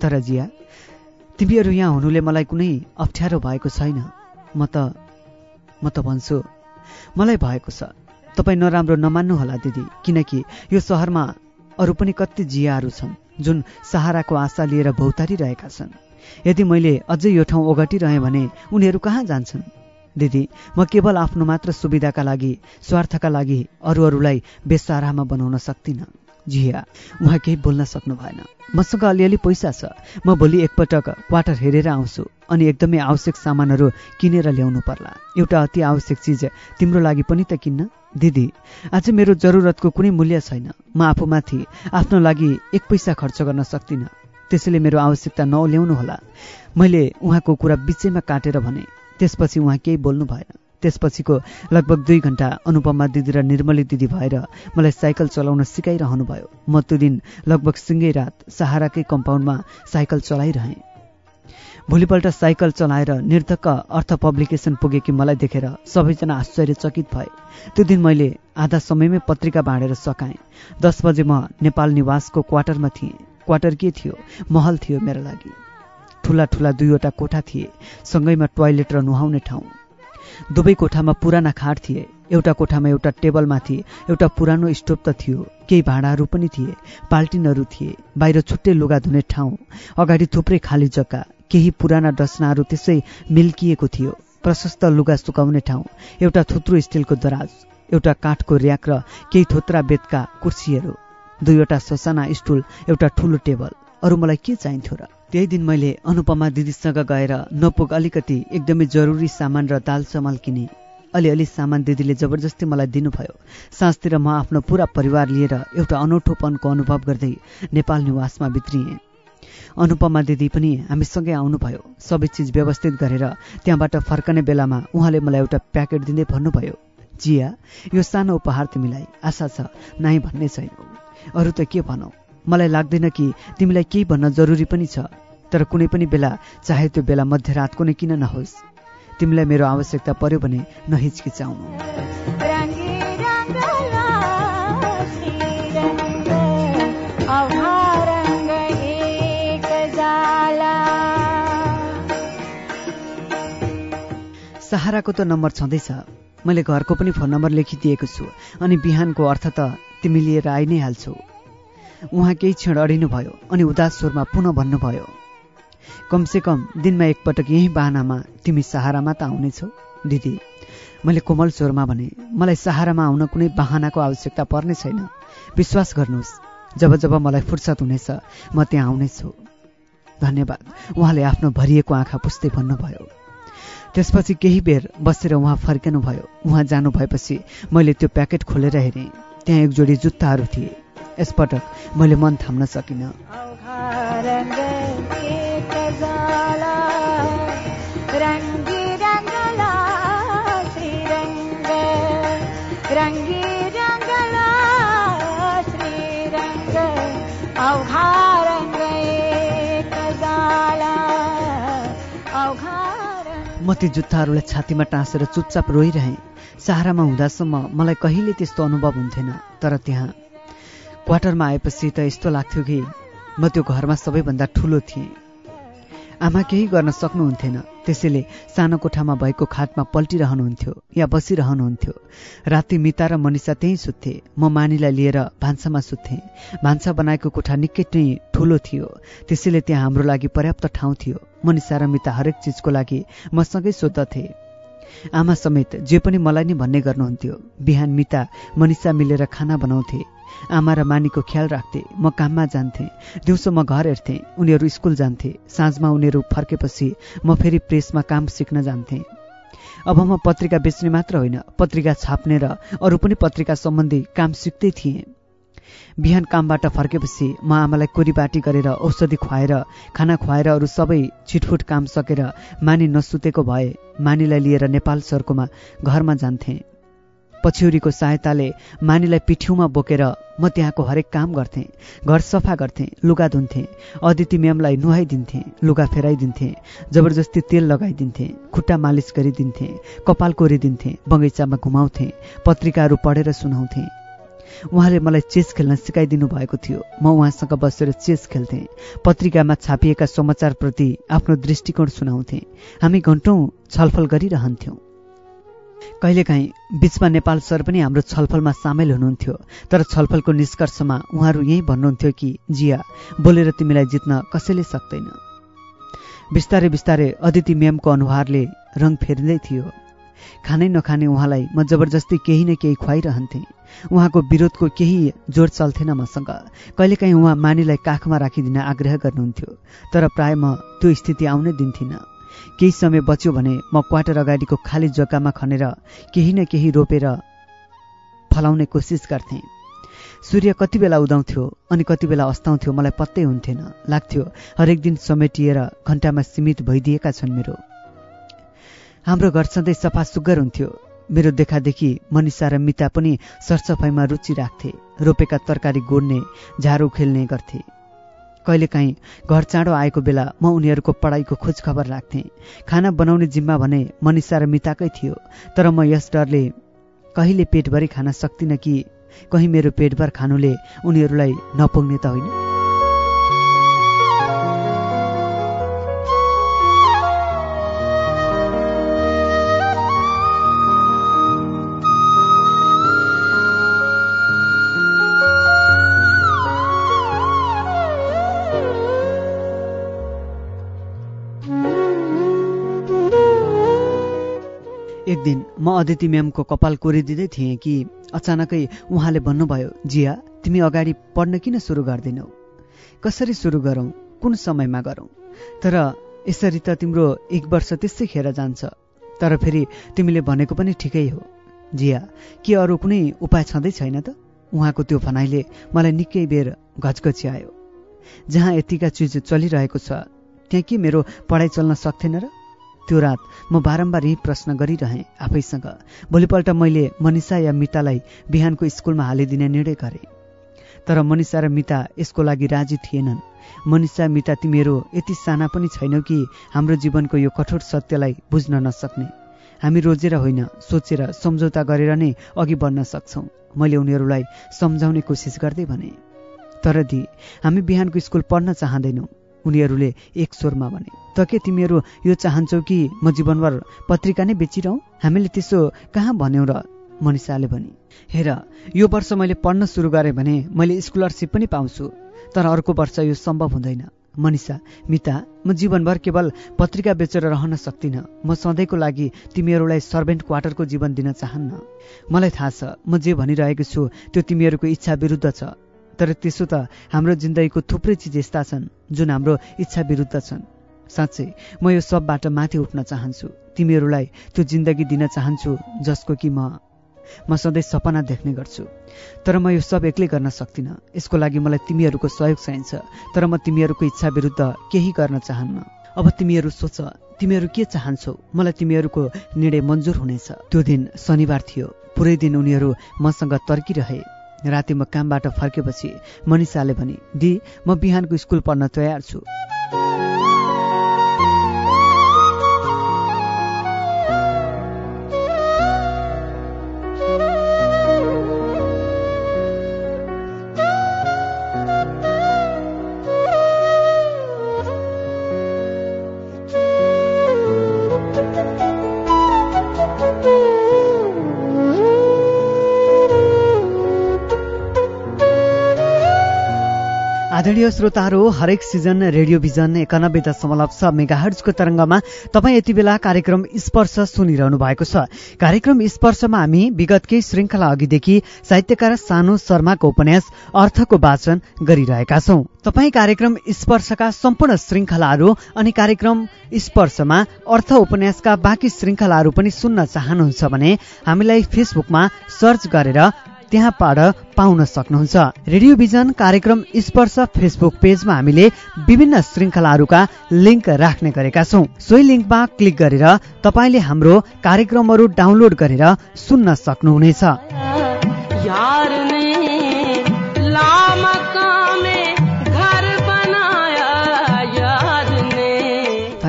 तर जिया तिमीहरू यहाँ हुनुले मलाई कुनै अप्ठ्यारो भएको छैन। म त म त भन्छु मलाई भएको छ। तपाईँ नराम्रो नमान्नुहोला दिदी। किनकि यो सहरमा अरू पनि कति जियाहरू छन् जुन सहाराको आशा लिएर भौतारिरहेका छन्। यदि मैले अझै यो ठाउँ ओगटिरहेँ भने उनीहरू कहाँ जान्छन्? दिदी म केवल आफ्नो मात्र सुविधाका लागि स्वार्थका लागि अरू अरूलाई बेसहारामा बनाउन सक्दिनँ। जिया उहाँ केही बोल्न सक्नु भएन। मसँग अलिअलि पैसा छ। म भोलि एकपटक क्वार्टर हेरेर आउँछु। अनि एकदमै आवश्यक सामानहरू किनेर ल्याउनु पर्ला। एउटा अति आवश्यक चिज तिम्रो लागि पनि त किन्न। दिदी आज मेरो जरुरतको कुनै मूल्य छैन। म आफूमाथि आफ्नो लागि एक पैसा खर्च गर्न सक्दिनँ। त्यसैले मेरो आवश्यकता नल्याउनुहोला मैले उहाँको कुरा बिचैमा काटेर भने त्यसपछि उहाँ केही बोल्नु भएन। त्यसपछिको लगभग दुई घन्टा अनुपमा दिदी र निर्मली दिदी भएर मलाई साइकल चलाउन सिकाइरहनु भयो म त्यो दिन लगभग सिँगै रात सहाराकै कम्पाउन्डमा साइकल चलाइरहेँ। भोलिपल्ट साइकल चलाएर निर्धक्क अर्थ पब्लिकेसन पुगेकी मलाई देखेर सबैजना आश्चर्यचकित भए। त्यो दिन मैले आधा समयमै पत्रिका बाँडेर सकाएँ। दस बजे म नेपाल निवासको क्वार्टरमा थिएँ। क्वार्टर के थियो? महल थियो मेरो लागि। ठुला ठुला दुईवटा कोठा थिए। सँगैमा टोयलेट र नुहाउने ठाउँ। दुवै कोठामा पुराना खाट थिए। एउटा कोठामा एउटा टेबलमाथि एउटा पुरानो स्टोभ त थियो। केही भाँडाहरू पनि थिए। पाल्टिनहरू थिए। बाहिर छुट्टै लुगा धुने ठाउँ। अगाडि थुप्रै खाली जग्गा। केही पुराना डसनाहरू त्यसै मिल्किएको थियो। प्रशस्त लुगा सुकाउने ठाउँ एउटा थुत्रो स्टिलको दराज एउटा काठको र्याक र केही थोत्रा बेतका कुर्सीहरू दुईवटा ससाना स्टुल एउटा ठुलो टेबल। अरू मलाई के चाहिन्थ्यो र? त्यही दिन मैले अनुपमा दिदीसँग गएर नपुग अलिकति एकदमै जरुरी सामान र दाल चामल किने। अलिअलि सामान दिदीले जबरजस्ती मलाई दिनुभयो। साँझतिर म आफ्नो पुरा परिवार लिएर एउटा अनौठोपनको अनुभव गर्दै नेपाल निवासमा भित्रिएँ। अनुपमा दिदी पनि हामीसँगै आउनुभयो। सबै चिज व्यवस्थित गरेर त्यहाँबाट फर्कने बेलामा उहाँले मलाई एउटा प्याकेट दिँदै भन्नुभयो जिया यो सानो उपहार तिमीलाई आशा छ नाइ भन्ने छैनौ। अरू त के भनौ? मलाई लाग्दैन कि तिमीलाई केही भन्न जरुरी पनि छ तर कुनै पनि बेला चाहे त्यो बेला मध्यरातको नै किन नहोस्। तिमीलाई मेरो आवश्यकता पर्यो भने नहिचकिचाउनु। सहाराको त नम्बर छँदैछ। मैले घरको पनि फोन नम्बर लेखिदिएको छु। अनि बिहानको अर्थ त तिमी लिएर आइ नै हाल्छौ। उहाँ केही क्षण अडिनु भयो अनि उदास स्वरमा पुनः भन्नुभयो कमसेकम दिनमा एकपटक यही बाहनामा तिमी सहारामा त आउनेछौ। दिदी मैले कोमल स्वरमा भने मलाई सहारामा आउन कुनै बाहनाको आवश्यकता पर्ने छैन। विश्वास गर्नुहोस् जब जब मलाई फुर्सद हुनेछ म त्यहाँ आउनेछु। धन्यवाद। उहाँले आफ्नो भरिएको आँखा पुस्दै भन्नुभयो। त्यसपछि केही बेर बसेर उहाँ फर्कनु भयो उहाँ जानु भएपछि मैले त्यो प्याकेट खोलेर हेरेँ। त्यहाँ एक जोडी जुत्ताहरू थिए। यसपटक मैले मन थाम्न सकिनँ। म ती जुत्ताहरूलाई छातीमा टाँसेर चुपचाप रोइरहेँ। सहारामा हुँदासम्म मलाई कहिले त्यस्तो अनुभव हुन्थेन तर त्यहाँ क्वार्टरमा आएपछि त यस्तो लाग्थ्यो कि म त्यो घरमा सबैभन्दा ठुलो थिएँ। आमा केही गर्न सक्नुहुन्थेन। त्यसैले सानो कोठामा भएको खाटमा पल्टिरहनुहुन्थ्यो या बसिरहनुहुन्थ्यो। राति मिता र मनिषा त्यहीँ सुत्थे। म मानीलाई लिएर भान्सामा सुत्थेँ। भान्सा बनाएको कोठा निकै नै ठुलो थियो। त्यसैले त्यहाँ हाम्रो लागि पर्याप्त ठाउँ थियो। मनिषा र मिता हरेक चिजको लागि मसँगै सोद्धथे आमा समेत जे पनि मलाई नै भन्ने गर्नुहुन्थ्यो। बिहान मिता मनिषा मिलेर खाना बनाउँथे। आमा र मानीको ख्याल राख्थे। म काममा जान्थेँ। दिउँसो म घर हेर्थेँ। उनीहरू स्कुल जान्थे। साँझमा उनीहरू फर्केपछि म फेरि प्रेसमा काम सिक्न जान्थेँ। अब म पत्रिका बेच्ने मात्र होइन पत्रिका छाप्ने र अरू पनि पत्रिका सम्बन्धी काम सिक्दै थिएँ। बिहान कामबाट फर्केपछि म आमालाई कोरीबाटी गरेर औषधि खुवाएर खाना खुवाएर अरू सबै छिटफुट काम सकेर मानी नसुतेको भए मानीलाई लिएर नेपाल सरकोमा घरमा जान्थेँ। पछ्यौरीको सहायताले मानीलाई पिठ्यौमा बोकेर म त्यहाँको हरेक काम गर्थेँ घर सफा गर्थेँ लुगा धुन्थेँ अदिति म्यामलाई नुहाइदिन्थेँ लुगा फेराइदिन्थेँ जबरजस्ती तेल लगाइदिन्थेँ खुट्टा मालिस गरिदिन्थेँ कपाल कोरिदिन्थेँ बगैँचामा घुमाउँथेँ पत्रिकाहरू पढेर सुनाउँथेँ। उहाँले मलाई चेस खेल्न सिकाइदिनु भएको थियो। म उहाँसँग बसेर चेस खेल्थेँ। पत्रिकामा छापिएका समाचारप्रति आफ्नो दृष्टिकोण सुनाउँथेँ। हामी घन्टौँ छलफल गरिरहन्थ्यौँ। कहिलेकाहीँ बिचमा नेपाल सर पनि हाम्रो छलफलमा सामेल हुनुहुन्थ्यो तर छलफलको निष्कर्षमा उहाँहरू यही भन्नुहुन्थ्यो कि जिया बोलेर तिमीलाई जित्न कसैले सक्दैन बिस्तारै बिस्तारै अदिति म्यामको अनुहारले रङ फेरिँदै थियो। खानै नखाने उहाँलाई म जबरजस्ती केही न केही खुवाइरहन्थेँ। उहाँको विरोधको केही जोड चल्थेन मसँग। कहिलेकाहीँ उहाँ मानीलाई काखमा राखिदिन आग्रह गर्नुहुन्थ्यो तर प्राय म त्यो स्थिति आउनै दिन्थिनँ। केही समय बच्यो भने म क्वार्टर अगाडिको खाली जग्गामा खनेर केही न केही रोपेर फलाउने कोसिस गर्थेँ। सूर्य कति बेला उदाउँथ्यो अनि कति बेला अस्ताउँथ्यो मलाई पत्तै हुन्थेन। लाग्थ्यो हरेक दिन समेटिएर घन्टामा सीमित भइदिएका छन् मेरो। हाम्रो घर सधैँ सफा सुग्घर हुन्थ्यो। मेरो देखादेखि मनिषा र मिता पनि सरसफाइमा रुचि राख्थे रोपेका तरकारी गोड्ने झारो खेल्ने गर्थे। कहिलेकाहीँ घर चाँडो आएको बेला म उनीहरूको पढाइको खोज खबर राख्थेँ। खाना बनाउने जिम्मा भने मनिषा र मिताकै थियो तर म यस डरले कहिले पेटभरि खान सक्दिनँ कि कहीँ मेरो पेटभर खानुले उनीहरूलाई नपुग्ने त होइन। एक दिन म अदिति म्यामको कपाल कोरिदिँदै थिएँ कि अचानकै उहाँले भन्नुभयो जिया तिमी अगाडि पढ्न किन सुरु गर्दैनौ? कसरी सुरु गरौँ? कुन समयमा गरौँ? तर यसरी त तिम्रो एक वर्ष त्यसै खेर जान्छ। तर फेरि तिमीले भनेको पनि ठिकै हो। जिया के अरू कुनै उपाय छँदै छैन त? उहाँको त्यो भनाइले मलाई निकै बेर घचघच्यायो। जहाँ यतिका चिज चलिरहेको छ त्यहाँ के मेरो पढाइ चल्न सक्थेन र? त्यो रात म बारम्बार यही प्रश्न गरिरहेँ आफैसँग। भोलिपल्ट मैले मनिषा या मितालाई बिहानको स्कुलमा हालिदिने निर्णय गरेँ। तर मनिषा र मिता यसको लागि राजी थिएनन्। मनिषा मिता तिमीहरू यति साना पनि छैनौ कि हाम्रो जीवनको यो कठोर सत्यलाई बुझ्न नसक्ने। हामी रोजेर होइन सोचेर सम्झौता गरेर नै अघि बढ्न सक्छौँ। मैले उनीहरूलाई सम्झाउने कोसिस गर्दै भने तर दि हामी बिहानको स्कुल पढ्न चाहँदैनौँ। उनीहरूले एक स्वरमा भने त के तिमीहरू यो चाहन्छौ कि म जीवनभर पत्रिका नै बेचिरहँ? हामीले त्यसो कहाँ भन्यौँ र? मनिषाले भने हेर यो वर्ष मैले पढ्न सुरु गरेँ भने मैले स्कलरसिप पनि पाउँछु तर अर्को वर्ष यो सम्भव हुँदैन। मनिषा मिता म जीवनभर केवल पत्रिका बेचेर रहन सक्दिनँ। म सधैँको लागि तिमीहरूलाई सर्भेन्ट क्वार्टरको जीवन दिन चाहन्न। मलाई थाहा छ म जे भनिरहेको छु त्यो तिमीहरूको इच्छा विरुद्ध छ। तर त्यसो त हाम्रो जिन्दगीको थुप्रै चिज यस्ता छन् जुन हाम्रो इच्छा विरुद्ध छन्। साँच्चै म यो सबबाट माथि उठ्न चाहन्छु। तिमीहरूलाई त्यो जिन्दगी दिन चाहन्छु जसको कि म। म सधैँ सपना देख्ने गर्छु। तर म यो सब एक्लै गर्न सक्दिनँ। यसको लागि मलाई तिमीहरूको सहयोग चाहिन्छ। तर म तिमीहरूको इच्छा विरुद्ध केही गर्न चाहन्न। अब तिमीहरू सोच तिमीहरू के चाहन्छौ? मलाई तिमीहरूको निर्णय मन्जुर हुनेछ। त्यो दिन शनिबार थियो। पुरै दिन उनीहरू मसँग तर्किरहे। राति म कामबाट फर्केपछि मनिषाले भने दि म बिहानको स्कुल पढ्न तयार छु। आदरणीय श्रोताहरू हरेक सिजन रेडियो भिजन एकानब्बे दशमलव छ मेगाहर्जको तरङ्गमा तपाईँ यति बेला कार्यक्रम स्पर्श सुनिरहनु भएको छ। कार्यक्रम स्पर्शमा हामी विगत केही श्रृङ्खला अघिदेखि साहित्यकार सानो शर्माको उपन्यास अर्थको वाचन गरिरहेका छौं। तपाईँ कार्यक्रम स्पर्शका सम्पूर्ण श्रृङ्खलाहरू अनि कार्यक्रम स्पर्शमा अर्थ उपन्यासका बाँकी श्रृङ्खलाहरू पनि सुन्न चाहनुहुन्छ भने हामीलाई फेसबुकमा सर्च गरेर त्यहाँ पाड पाउन सक्नुहुन्छ। रेडियो भिजन कार्यक्रम स्पर्श फेसबुक पेजमा हामीले विभिन्न श्रृङ्खलाहरूका लिङ्क राख्ने गरेका छौँ। सोही लिङ्कमा क्लिक गरेर तपाईँले हाम्रो कार्यक्रमहरू डाउनलोड गरेर सुन्न सक्नुहुनेछ।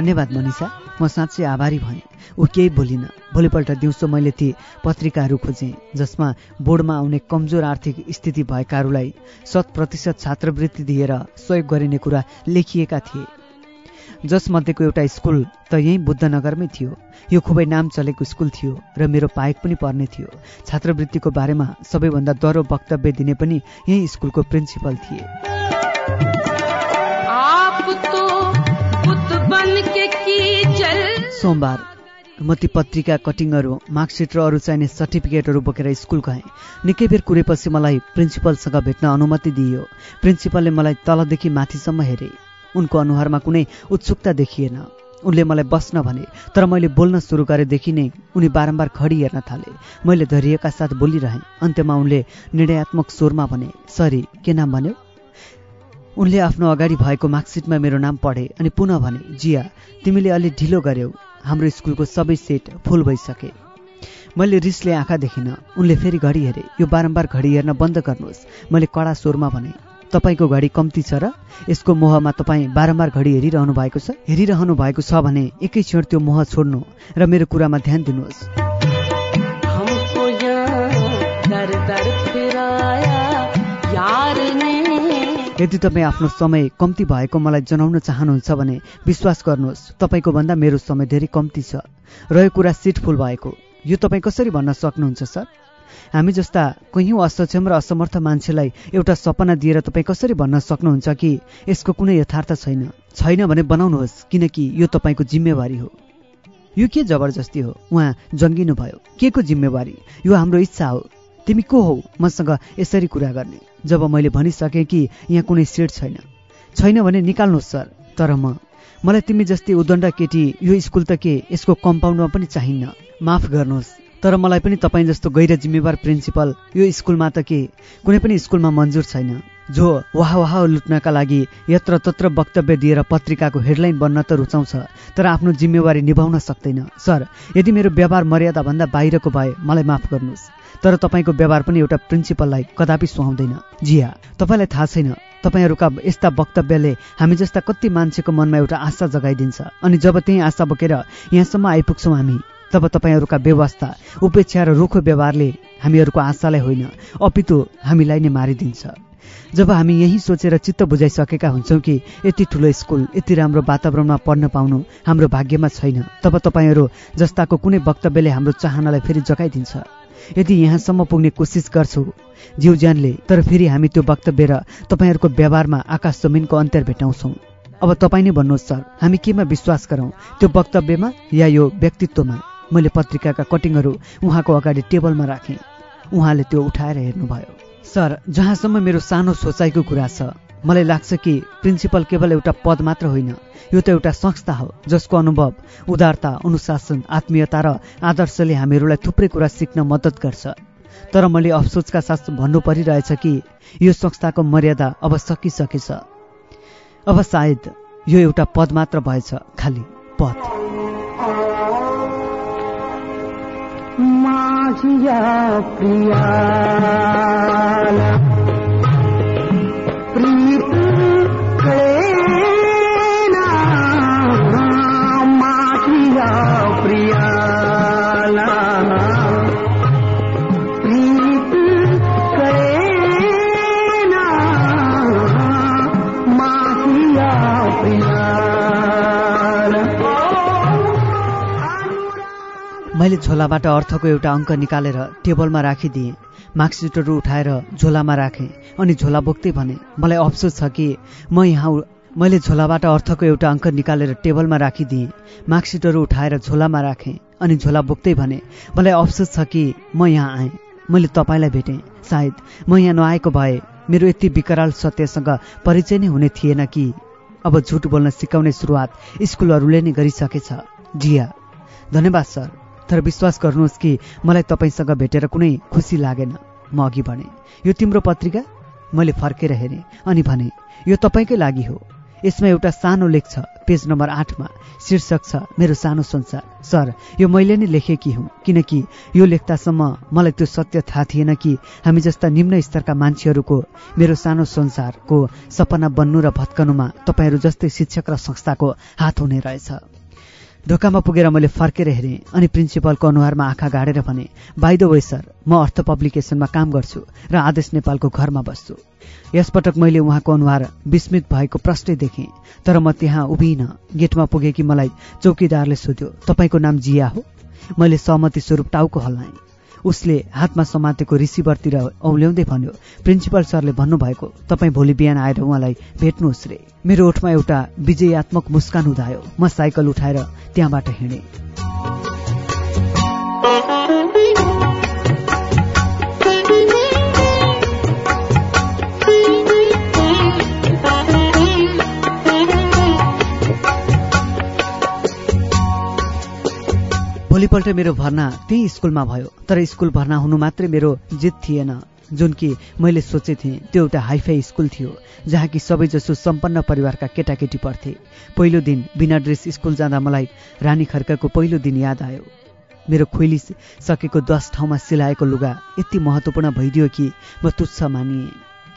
धन्यवाद मनिषा। म साँच्चै आभारी भएँ। ऊ केही बोलिन। भोलिपल्ट दिउँसो मैले ती पत्रिकाहरू खोजेँ जसमा बोर्डमा आउने कमजोर आर्थिक स्थिति भएकाहरूलाई शत प्रतिशत छात्रवृत्ति दिएर सहयोग गरिने कुरा लेखिएका थिए। जसमध्येको एउटा स्कुल त यहीँ बुद्धनगरमै थियो। यो खुबै नाम चलेको स्कुल थियो र मेरो पाएक पनि पर्ने थियो। छात्रवृत्तिको बारेमा सबैभन्दा दह्रो वक्तव्य दिने पनि यही स्कुलको प्रिन्सिपल थिए। सोमबार। म ती पत्रिका कटिङहरू मार्कसिट र अरू चाहिने सर्टिफिकेटहरू बोकेर स्कुल गएँ। निकै बेर कुरेपछि मलाई प्रिन्सिपलसँग भेट्न अनुमति दिइयो। प्रिन्सिपलले मलाई तलदेखि माथिसम्म हेरे। उनको अनुहारमा कुनै उत्सुकता देखिएन। उनले मलाई बस्न भने तर मैले बोल्न सुरु गरेदेखि नै उनी बारम्बार खडी हेर्न थाले। मैले धैर्यका साथ बोलिरहेँ। अन्त्यमा उनले निर्णयात्मक स्वरमा भने सरी के नाम भन्यो? उनले आफ्नो अगाडि भएको मार्कसिटमा मेरो नाम पढे अनि पुनः भने जिया तिमीले अलि ढिलो गर्यौ। हाम्रो स्कुलको सबै सेट फुल भइसके। मैले रिसले आँखा देखिनँ। उनले फेरि घडी हेरे। यो बारम्बार घडी हेर्न बन्द गर्नुहोस्। मैले कडा स्वरमा भने तपाईँको घडी कम्ती छ र यसको मोहमा तपाईँ बारम्बार घडी हेरिरहनु भएको छ? हेरिरहनु भएको छ भने एकै क्षण त्यो मोह छोड्नु र मेरो कुरामा ध्यान दिनुहोस्। यदि तपाईँ आफ्नो समय कम्ती भएको मलाई जनाउन चाहनुहुन्छ भने विश्वास गर्नुहोस् तपाईँको भन्दा मेरो समय धेरै कम्ती छ र यो कुरा सिट फुल भएको। यो तपाईँ कसरी भन्न सक्नुहुन्छ सर? हामी जस्ता कैयौँ असक्षम र असमर्थ मान्छेलाई एउटा सपना दिएर तपाईँ कसरी भन्न सक्नुहुन्छ कि यसको कुनै यथार्थ छैन? छैन भने बनाउनुहोस् किनकि यो तपाईँको जिम्मेवारी हो। यो के जबरजस्ती हो? उहाँ जङ्गिनु भयो के को जिम्मेवारी? यो हाम्रो इच्छा हो। तिमी को हौ मसँग यसरी कुरा गर्ने? जब मैले भनिसकेँ कि यहाँ कुनै सिट छैन। छैन भने निकाल्नुहोस् सर। तर म मलाई तिमी जस्तै उदण्ड केटी यो स्कुल त के? यसको कम्पाउन्डमा पनि चाहिन्न। माफ गर्नुहोस्। तर मलाई पनि तपाईँ जस्तो गैर जिम्मेवार प्रिन्सिपल यो स्कुलमा त के? कुनै पनि स्कुलमा मन्जुर छैन। जो वाह वाह लुट्नका लागि यत्र तत्र वक्तव्य दिएर पत्रिकाको हेडलाइन बन्न त रुचाउँछ तर आफ्नो जिम्मेवारी निभाउन सक्दैन। सर यदि मेरो व्यवहार मर्यादाभन्दा बाहिरको भए मलाई माफ गर्नुहोस्। तर तपाईँको व्यवहार पनि एउटा प्रिन्सिपललाई कदापि सुहाउँदैन। जिया तपाईँलाई थाहा छैन। तपाईँहरूका यस्ता वक्तव्यले हामी जस्ता कति मान्छेको मनमा एउटा आशा जगाइदिन्छ। अनि जब त्यही आशा बोकेर यहाँसम्म आइपुग्छौँ हामी तब तपाईँहरूका व्यवस्था उपेक्षा र रुखो व्यवहारले हामीहरूको आशालाई होइन अपितु हामीलाई नै मारिदिन्छ। जब हामी यही सोचेर चित्त बुझाइसकेका हुन्छौँ कि यति ठुलो स्कुल यति राम्रो वातावरणमा पढ्न पाउनु हाम्रो भाग्यमा छैन तब तपाईँहरू जस्ताको कुनै वक्तव्यले हाम्रो चाहनालाई फेरि जगाइदिन्छ। यदि यहाँसम्म पुग्ने कोसिस गर्छौ जीव ज्यानले तर फेरि हामी त्यो वक्तव्य र तपाईँहरूको व्यवहारमा आकाश जमिनको अन्तर भेटाउँछौँ। अब तपाईँ नै भन्नुहोस् सर हामी केमा विश्वास गरौँ? त्यो वक्तव्यमा या यो व्यक्तित्वमा? मैले पत्रिकाका कटिङहरू उहाँको अगाडि टेबलमा राखेँ। उहाँले त्यो उठाएर हेर्नुभयो। सर जहाँसम्म मेरो सानो सोचाइको कुरा छ मलाई लाग्छ कि प्रिन्सिपल केवल एउटा पद मात्र होइन। यो त एउटा संस्था हो जसको अनुभव उदारता अनुशासन आत्मीयता र आदर्शले हामीहरूलाई थुप्रै कुरा सिक्न मद्दत गर्छ। तर मैले अफसोचका साथ भन्नु परिरहेछ कि यो संस्थाको मर्यादा अब सकिसकेछ। अब सायद यो एउटा पद मात्र भएछ खालि पद। झोलाबाट अर्थको एउटा अङ्क निकालेर टेबलमा राखिदिएँ। मार्कसिटहरू उठाएर झोलामा राखेँ अनि झोला बोक्दै भने मलाई अफसोस छ कि म यहाँ मैले झोलाबाट अर्थको एउटा अङ्क निकालेर टेबलमा राखिदिएँ। मार्कसिटहरू उठाएर झोलामा राखेँ अनि झोला बोक्दै भने मलाई अफसोस छ कि म यहाँ आएँ। मैले तपाईँलाई भेटेँ। सायद म यहाँ नआएको भए मेरो यति विकराल सत्यसँग परिचय नै हुने थिएन कि। अब झुट बोल्न सिकाउने सुरुवात स्कुलहरूले नै गरिसकेछ। जिया। धन्यवाद सर। तर विश्वास गर्नुहोस् कि मलाई तपाईँसँग भेटेर कुनै खुसी लागेन। म अघि भने यो तिम्रो पत्रिका? मैले फर्केर हेरेँ अनि भने यो तपाईँकै लागि हो। यसमा एउटा सानो लेख छ पेज नम्बर आठमा। शीर्षक छ मेरो सानो संसार। सर यो मैले नै लेखेकी हुँ किनकि यो लेख्दासम्म मलाई त्यो सत्य थाहा थिएन कि हामी जस्ता निम्न स्तरका मान्छेहरूको मेरो सानो संसारको सपना बन्नु र भत्कनुमा तपाईँहरू जस्तै शिक्षक र संस्थाको हात हुने रहेछ। ढोकामा पुगेर मैले फर्केर हेरेँ अनि प्रिन्सिपलको अनुहारमा आँखा गाडेर भने बाई द वे सर म अर्थ पब्लिकेसनमा काम गर्छु र आदेश नेपालको घरमा बस्छु। यसपटक मैले उहाँको अनुहार विस्मित भएको प्रष्टै देखेँ तर म त्यहाँ उभिइनँ गेटमा पुगेकी मलाई चौकीदारले सोध्यो तपाईँको नाम जिया हो? मैले सहमति स्वरूप टाउको हल्लाएँ। उसले हातमा समातेको रिसिभरतिर औल्याउँदै भन्यो प्रिन्सिपल सरले भन्नुभएको तपाईँ भोलि बिहान आएर उहाँलाई भेट्नुहोस् रे। मेरो ओठमा एउटा विजयात्मक मुस्कान उदायो। म साइकल उठाएर त्यहाँबाट हिँडेँ। भोलिपल्ट मेरो भर्ना त्यही स्कुलमा भयो तर स्कुल भर्ना हुनु मात्रै मेरो जित थिएन। जुन कि मैले सोचे थिएँ त्यो एउटा हाइफाई स्कुल थियो जहाँ कि सबैजसो सम्पन्न परिवारका केटाकेटी पढ्थे। पहिलो दिन बिना ड्रेस स्कुल जाँदा मलाई रानी खर्काको पहिलो दिन याद आयो। मेरो खोइली सकेको दस ठाउँमा सिलाएको लुगा यति महत्त्वपूर्ण भइदियो कि म तुच्छ मानिएँ।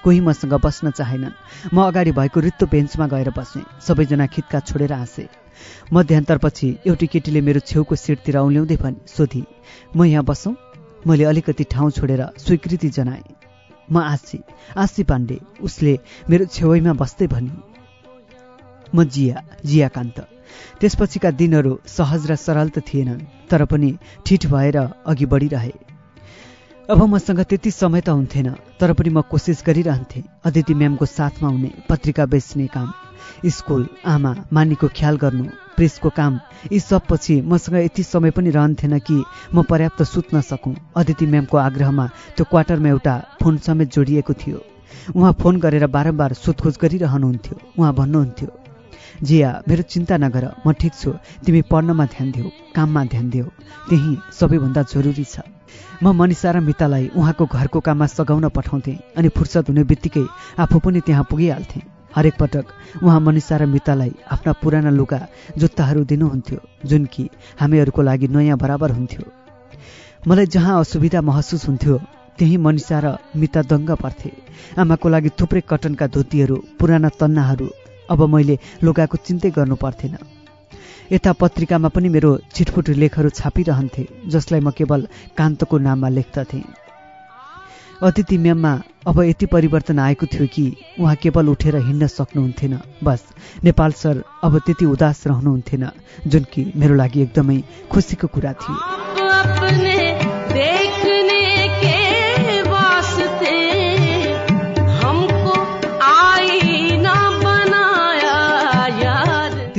कोही मसँग बस्न चाहेनन्। म अगाडि भएको रित्तो बेन्चमा गएर बसेँ। सबैजना खित्का छोडेर हाँसे मध्यान्तरपछि एउटी केटीले मेरो छेउको सिटतिर औल्याउँदै भन् सोधी म यहाँ बसौँ। मैले अलिकति ठाउँ छोडेर स्वीकृति जनाएँ। म आशी आशी पाण्डे उसले मेरो छेउैमा बस्दै भनी। म जिया जियाकान्त। त्यसपछिका दिनहरू सहज र सरल त थिएनन् तर पनि ठिठ भएर अघि बढिरहे। अब मसँग त्यति समय त हुन्थेन तर पनि म कोसिस गरिरहन्थेँ। अदिति म्यामको साथमा हुने पत्रिका बेच्ने काम स्कुल आमा मानीको ख्याल गर्नु प्रेसको काम यी सब पछि मसँग यति समय पनि रहन्थेन कि म पर्याप्त सुत्न सकौँ। अदिति म्यामको आग्रहमा त्यो क्वार्टरमा एउटा फोन समेत जोडिएको थियो। उहाँ फोन गरेर बारम्बार सोधखोज गरिरहनुहुन्थ्यो। उहाँ भन्नुहुन्थ्यो जिया मेरो चिन्ता नगर म ठिक छु। तिमी पढ्नमा ध्यान देऊ काममा ध्यान देऊ। त्यही सबैभन्दा जरुरी छ। म मनिषा र मितालाई उहाँको घरको काममा सघाउन पठाउँथेँ अनि फुर्सद हुने बित्तिकै आफू पनि त्यहाँ पुगिहाल्थेँ। हरेक पटक उहाँ मनिषा र मितालाई आफ्ना पुराना लुगा जुत्ताहरू दिनुहुन्थ्यो जुन कि हामीहरूको लागि नयाँ बराबर हुन्थ्यो। मलाई जहाँ असुविधा महसुस हुन्थ्यो त्यही मनिषा र मिता दङ्ग पर्थे। आमाको लागि थुप्रै कटनका धोतीहरू पुराना तन्नाहरू अब मैले लुगाको चिन्तै गर्नु पर्थेन। यता पत्रिकामा पनि मेरो छिटफुट लेखहरू छापिरहन्थे जसलाई म केवल कान्तको नाममा लेख्दथेँ। अतिथि म्याममा अब यति परिवर्तन आएको थियो कि उहाँ केवल उठेर हिँड्न सक्नुहुन्थेन। बस नेपाल सर अब त्यति उदास रहनुहुन्थेन जुन कि मेरो लागि एकदमै खुसीको कुरा थियो।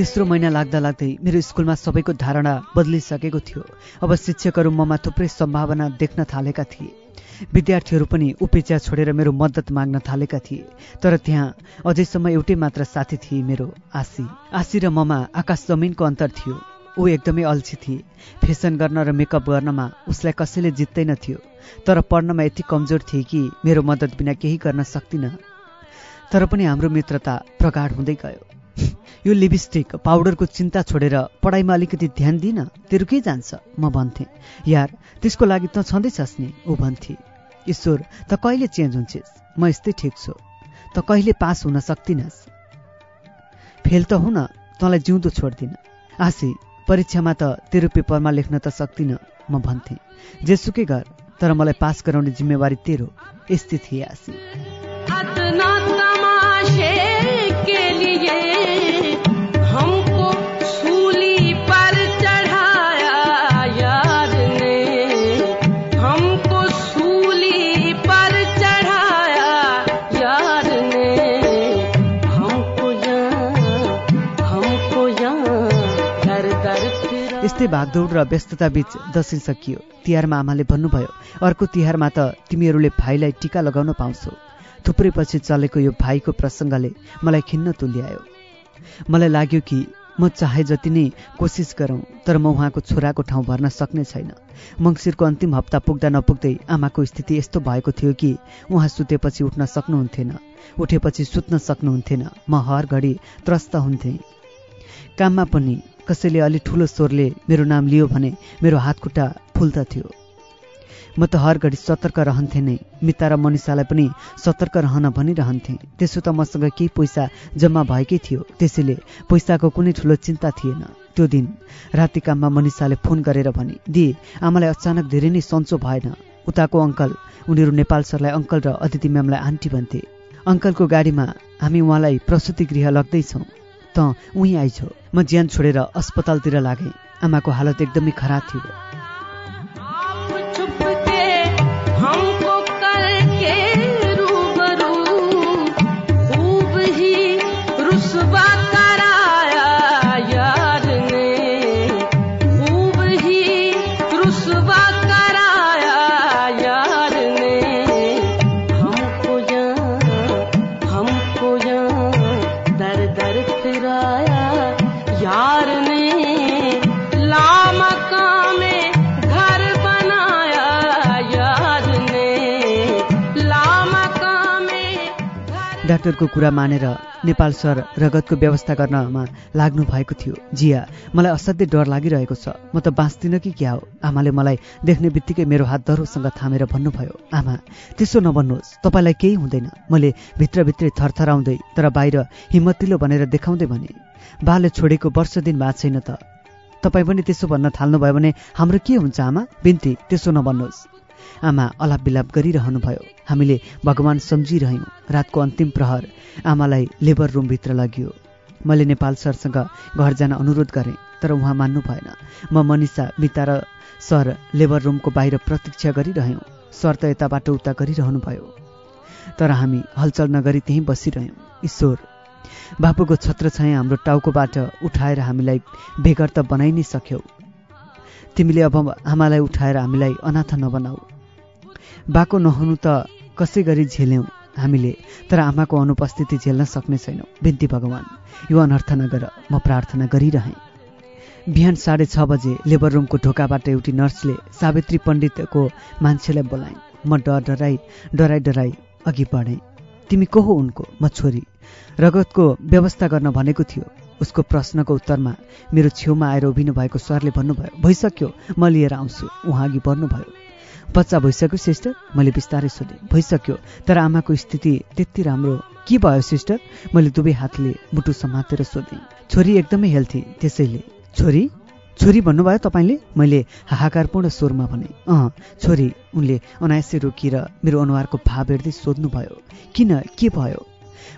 तेस्रो महिना लाग्दा लाग्दै मेरो स्कुलमा सबैको धारणा बदलिसकेको थियो। अब शिक्षकहरू ममा थुप्रै सम्भावना देख्न थालेका थिए। विद्यार्थीहरू पनि उपेक्षा छोडेर मेरो मद्दत माग्न थालेका थिए। तर त्यहाँ अझैसम्म एउटै मात्र साथी थिए मेरो आशी आशी र ममा आकाश जमिनको अन्तर थियो। ऊ एकदमै अल्छी थिए। फेसन गर्न र मेकअप गर्नमा उसलाई कसैले जित्दैन थियो। तर पढ्नमा यति कमजोर थिए कि मेरो मद्दत बिना केही गर्न सक्दिनँ तर पनि हाम्रो मित्रता प्रगाढ हुँदै गयो। यो लिपस्टिक पाउडरको चिन्ता छोडेर पढाइमा अलिकति ध्यान दिन तेरो के जान्छ म भन्थेँ। यार त्यसको लागि त छँदैछस् नि ऊ भन्थे। ईश्वर त कहिले चेन्ज हुन्छेस्? म यस्तै ठिक छु। त कहिले पास हुन सक्दिनस् फेल त हुन तँलाई जिउँदो छोड्दिन। आशी परीक्षामा त तेरो पेपरमा लेख्न त सक्दिनँ म भन्थेँ। जेसुकै गर तर मलाई पास गराउने जिम्मेवारी तेरो यस्तै थिए आशी यस्तै भागदौड र व्यस्तता बीच दसैँ सकियो तिहारमा आमाले भन्नुभयो अर्को तिहारमा त तिमीहरूले भाइलाई टिका लगाउन पाउँछौ। थुप्रै पछि चलेको यो भाइको प्रसङ्गले मलाई खिन्न तुल्यायो। मलाई लाग्यो कि म चाहे जति नै कोसिस गरौँ तर म उहाँको छोराको ठाउँ भर्न सक्ने छैन। मङ्सिरको अन्तिम हप्ता पुग्दा नपुग्दै आमाको स्थिति यस्तो भएको थियो कि उहाँ सुतेपछि उठ्न सक्नुहुन्थेन। उठेपछि सुत्न सक्नुहुन्थेन। म हर घडी त्रस्त हुन्थेँ। काममा पनि कसैले अलि ठुलो स्वरले मेरो नाम लियो भने मेरो हातखुट्टा फुल्दथ्यो म त हर घडी सतर्क रहन्थेँ नै मिता र मनिषालाई पनि सतर्क रहन भनिरहन्थेँ। त्यसो त मसँग केही पैसा जम्मा भएकै थियो त्यसैले पैसाको कुनै ठुलो चिन्ता थिएन। त्यो दिन राति काममा मनिषाले फोन गरेर भने दि आमालाई अचानक धेरै नै सन्चो भएन। उताको अङ्कल उनीहरू नेपाल सरलाई अङ्कल र अदिति म्यामलाई आन्टी भन्थे। अङ्कलको गाडीमा हामी उहाँलाई प्रसुति गृह लग्दैछौँ। त उहीँ आइछौ। म ज्यान छोडेर अस्पतालतिर लागेँ। आमाको हालत एकदमै खराब थियो। डाक्टरको कुरा मानेर नेपाल सर रगतको व्यवस्था गर्नमा लाग्नु भएको थियो। जिया मलाई असाध्यै डर लागिरहेको छ। म त बाँच्दिनँ कि क्या हो? आमाले मलाई देख्ने बित्तिकै मेरो हात दह्रोसँग थामेर भन्नुभयो आमा त्यसो नभन्नुहोस् तपाईँलाई केही हुँदैन। मैले भित्रभित्रै थरथराउँदै तर बाहिर हिम्मतिलो भनेर देखाउँदै भने बाले छोडेको वर्ष दिन भएको छैन त। तपाईँ पनि त्यसो भन्न थाल्नुभयो भने हाम्रो के हुन्छ आमा? बिन्ती त्यसो नभन्नुहोस्। आमा अलाप बिलाप गरिरहनुभयो। हामीले भगवान सम्झिरह्यौँ। रातको अन्तिम प्रहर आमालाई लेबर रुमभित्र लगियो। मैले नेपाल सरसँग घर जान अनुरोध गरेँ तर उहाँ मान्नु भएन। म मनिषा मिता र सर लेबर रुमको बाहिर प्रतीक्षा गरिरह्यौँ। सर त यताबाट उता गरिरहनुभयो। तर हामी हलचल नगरी त्यहीँ बसिरह्यौँ। ईश्वर बापुको छत्र छाया हाम्रो टाउकोबाट उठाएर हामीलाई बेगर त बनाइ नै सक्यौ। तिमीले अब आमालाई उठाएर हामीलाई अनाथ नबनाऊ। बाको नहुनु त कसै गरी झेल्यौँ हामीले तर आमाको अनुपस्थिति झेल्न सक्ने छैनौँ। बिन्ती भगवान् यो अनर्थ नगर म प्रार्थना गरिरहेँ। बिहान साढे छ बजे लेबर रुमको ढोकाबाट एउटी नर्सले सावित्री पण्डितको मान्छेलाई बोलाइन्। म डर डराई डराई डराई अघि बढेँ। तिमी को हो उनको? म छोरी। रगतको व्यवस्था गर्न भनेको थियो। उसको प्रश्नको उत्तरमा मेरो छेउमा आएर उभिनु भएको सरले भन्नुभयो भइसक्यो म लिएर आउँछु। उहाँ अघि बढ्नुभयो बच्चा भइसक्यो सिस्टर? मैले बिस्तारै सोधेँ भइसक्यो तर आमाको स्थिति त्यति राम्रो के भयो सिस्टर? मैले दुवै हातले मुटु समातेर सोधेँ छोरी एकदमै हेल्थी त्यसैले छोरी? छोरी भन्नुभयो तपाईँले? मैले हाहाकारपूर्ण स्वरमा भने अँ छोरी उनले अनायसै रोकिएर मेरो अनुहारको भाव हेर्दै सोध्नुभयो किन के भयो?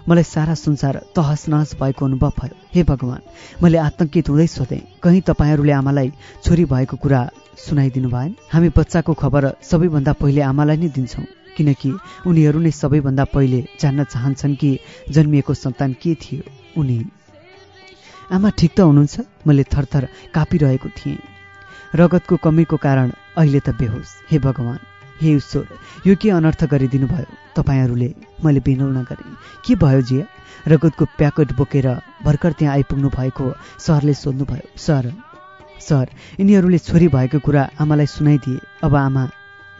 मलाई सारा संसार तहस नहस भएको अनुभव भयो। हे भगवान् मैले आतंकित हुँदै सोधेँ कहीँ तपाईँहरूले आमालाई छोरी भएको कुरा सुनाइदिनु भएन? हामी बच्चाको खबर सबैभन्दा पहिले आमालाई नै दिन्छौँ किनकि उनीहरू नै सबैभन्दा पहिले जान्न चाहन्छन् कि जन्मिएको सन्तान के थियो उनी। आमा ठिक त हुनुहुन्छ? मैले थरथर कापिरहेको थिएँ। रगतको कमीको कारण अहिले त बेहोस। हे भगवान् हे ईश्वर यो के अनर्थ गरिदिनु भयो तपाईँहरूले मैले बिनौना गरेँ। के भयो जिया? रगतको प्याकेट बोकेर भर्खर त्यहाँ आइपुग्नु भएको सरले सोध्नुभयो। सर सर यिनीहरूले छोरी भएको कुरा आमालाई सुनाइदिए। अब आमा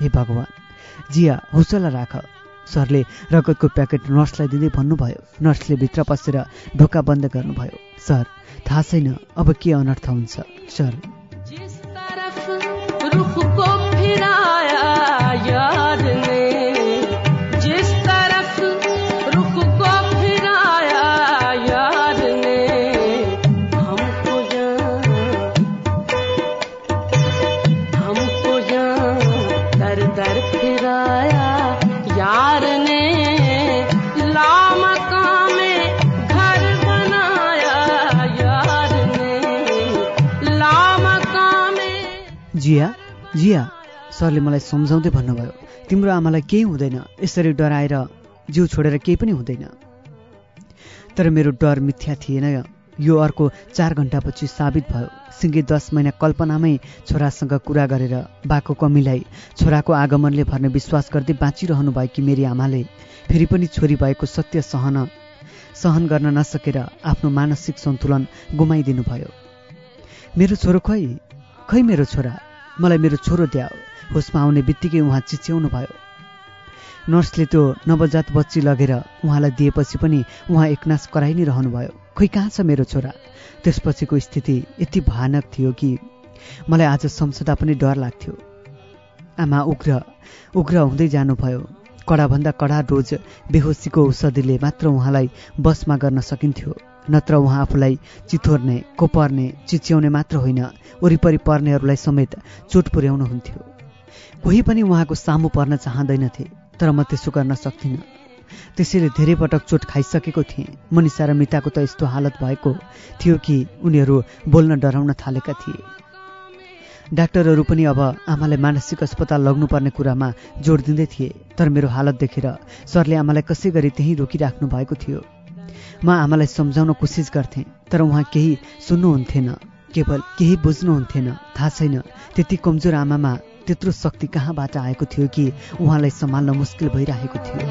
हे भगवान्। जिया हौसला राख। सरले रगतको प्याकेट नर्सलाई दिँदै भन्नुभयो। नर्सले भित्र पसेर ढोका बन्द गर्नुभयो। सर थाहा छैन अब के अनर्थ हुन्छ? सर जिया जिया सरले मलाई सम्झाउँदै भन्नुभयो तिम्रो आमालाई केही हुँदैन। यसरी डराएर जिउ छोडेर केही पनि हुँदैन। तर मेरो डर मिथ्या थिएन यो अर्को चार घन्टापछि साबित भयो। सिङ्गे दस महिना कल्पनामै छोरासँग कुरा गरेर बाको कमीलाई छोराको आगमनले भर्ने विश्वास गर्दै बाँचिरहनु भएकी मेरी आमाले। फेरि पनि छोरी भएको सत्य सहन सहन गर्न नसकेर आफ्नो मानसिक सन्तुलन गुमाइदिनु भयो। मेरो छोरो खै? खै मेरो छोरा? मलाई मेरो छोरो द्याओ। होसमा आउने बित्तिकै उहाँ चिच्याउनु भयो। नर्सले त्यो नवजात बच्ची लगेर उहाँलाई दिएपछि पनि उहाँ एकनाश कराइ नै रहनुभयो खोइ कहाँ छ मेरो छोरा? त्यसपछिको स्थिति यति भयानक थियो कि मलाई आज सम्झदा पनि डर लाग्थ्यो। आमा उग्र उग्र हुँदै जानुभयो। कडाभन्दा कडा डोज बेहोसीको औषधिले मात्र उहाँलाई बसमा गर्न सकिन्थ्यो। नत्र उहाँ आफूलाई चिथोर्ने कोपर्ने चिच्याउने मात्र होइन वरिपरि पर्नेहरूलाई समेत चोट पुर्याउनुहुन्थ्यो कोही पनि उहाँको सामु पर्न चाहँदैनथे तर म त्यसो गर्न सक्थिनँ। त्यसैले धेरै पटक चोट खाइसकेको थिएँ। मनिषा र मिताको त यस्तो हालत भएको थियो कि उनीहरू बोल्न डराउन थालेका थिए। डाक्टरहरू पनि अब आमालाई मानसिक अस्पताल लग्नुपर्ने कुरामा जोड दिँदै थिए तर मेरो हालत देखेर सरले आमालाई कसै गरी त्यहीँ रोकिराख्नु भएको थियो। म आमालाई सम्झाउन कोसिस गर्थेँ तर उहाँ केही सुन्नुहुन्थेन केवल केही बुझ्नुहुन्थेन थाहा छैन। त्यति कमजोर आमामा त्यत्रो शक्ति कहाँबाट आएको थियो कि उहाँलाई सम्हाल्न मुस्किल भइरहेको थियो।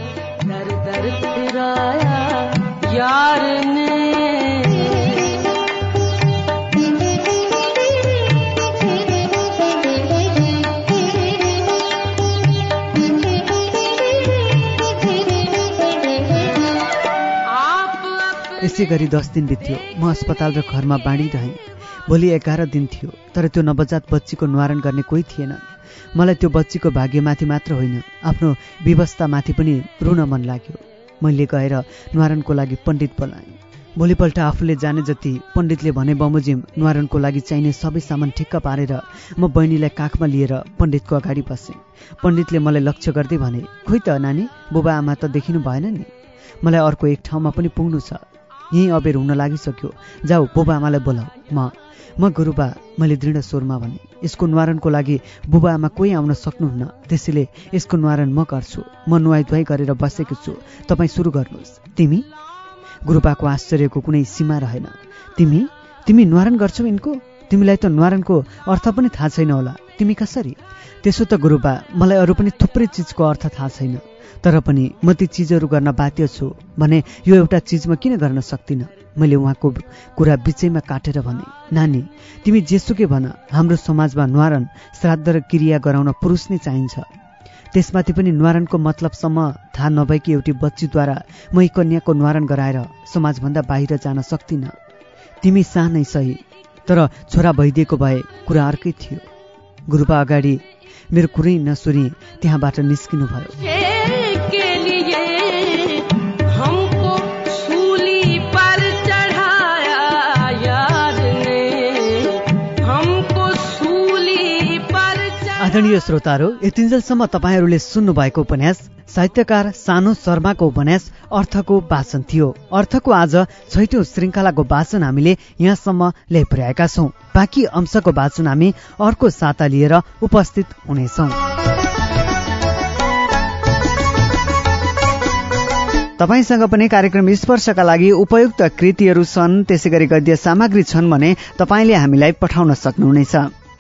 यसै गरी दस दिन बित्यो। म अस्पताल र घरमा बाँडिरहेँ भोलि एघार दिन थियो तर त्यो नवजात बच्चीको निवारण गर्ने कोही थिएन। मलाई त्यो बच्चीको भाग्यमाथि मात्र होइन आफ्नो व्यवस्थामाथि पनि रुन मन लाग्यो। मैले गएर निवारणको लागि पण्डित बोलाएँ। भोलिपल्ट आफूले जाने जति पण्डितले भने बमोजिम निवारणको लागि चाहिने सबै सामान ठिक्क पारेर म बहिनीलाई काखमा लिएर पण्डितको अगाडि बसेँ। पण्डितले मलाई लक्ष्य गर्दै भने खोइ त नानी बुबा आमा त देखिनु भएन नि। मलाई अर्को एक ठाउँमा पनि पुग्नु छ। यहीँ अबेर हुन लागिसक्यो। जाऊ बुबा आमालाई बोलाऊ। म म गुरुबा मैले दृढ स्वरमा भने यसको निवारणको लागि बुबा आमा कोही आउन सक्नुहुन्न। त्यसैले यसको निवारण म गर्छु। म नुहाइ धुवाइ गरेर बसेको छु। तपाईँ सुरु गर्नुहोस्। तिमी? गुरुबाको आश्चर्यको कुनै सीमा रहेन। तिमी? तिमी निवारण गर्छौ यिनको? तिमीलाई त निवारणको अर्थ पनि थाहा छैन होला। तिमी कसरी? त्यसो त गुरुबा मलाई अरू पनि थुप्रै चिजको अर्थ थाहा छैन। तर पनि म ती चिजहरू गर्न बाध्य छु भने यो एउटा चिज म किन गर्न सक्दिनँ? मैले उहाँको कुरा बिचैमा काटेर भने नानी तिमी जेसुकै भन हाम्रो समाजमा निवारण श्राद्ध र क्रिया गराउन पुरुष नै चाहिन्छ। त्यसमाथि पनि निवारणको मतलबसम्म थाहा नभएकी एउटी बच्चीद्वारा म यी कन्याको निवारण गराएर समाजभन्दा बाहिर जान सक्दिनँ। तिमी सानै सही तर छोरा भइदिएको भए कुरा अर्कै थियो। गुरुबा अगाडि मेरो कुरै नसुरी त्यहाँबाट निस्किनु भयो आदरणीय श्रोताहरू यतिन्जेलसम्म तपाईँहरूले सुन्नुभएको उपन्यास साहित्यकार सानु शर्माको उपन्यास अर्थको वाचन थियो। अर्थको आज छैटौं श्रृङ्खलाको वाचन हामीले यहाँसम्म ल्याइपुर्याएका छौं। बाँकी अंशको वाचन हामी अर्को साता लिएर उपस्थित हुनेछौं। तपाईँसँग पनि कार्यक्रम स्पर्शका लागि उपयुक्त कृतिहरू छन् त्यसै गरी गद्य सामग्री छन् भने तपाईँले हामीलाई पठाउन सक्नुहुनेछ।